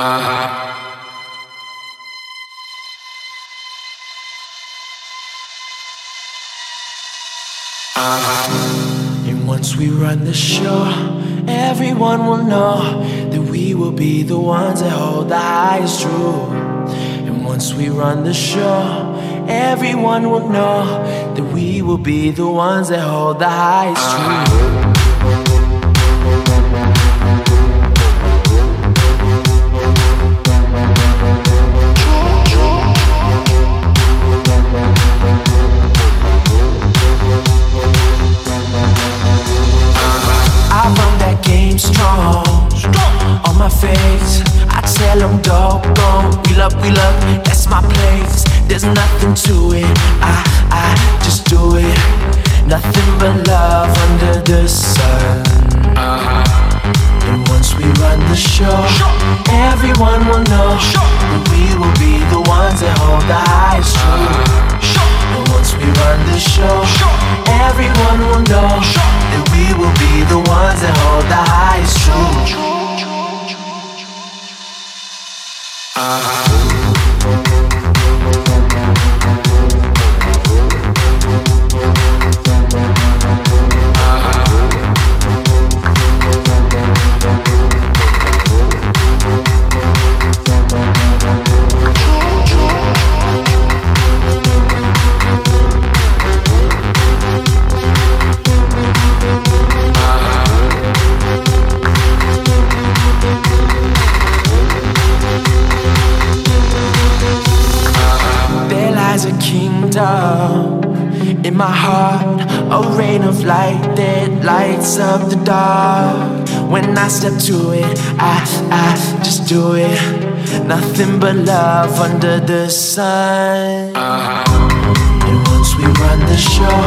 Uh-huh. And once we run the show, everyone will know that we will be the ones that hold the highest truth. And once we run the show, everyone will know that we will be the ones that hold the highest uh-huh. truth. I game strong. On my face, I tell them go, go. Wheel up, wheel up, that's my place. There's nothing to it. I, I just do it. Nothing but love under the sun. Uh-huh. And once we run the show, everyone will know that we will be the ones that hold the highest truth. Uh-huh. And once we run the show, everyone will know the ones that hold the highest lies a kingdom in my heart, a rain of light that lights up the dark. When I step to it, I, I just do it. Nothing but love under the sun. Uh-huh. And once we run the show.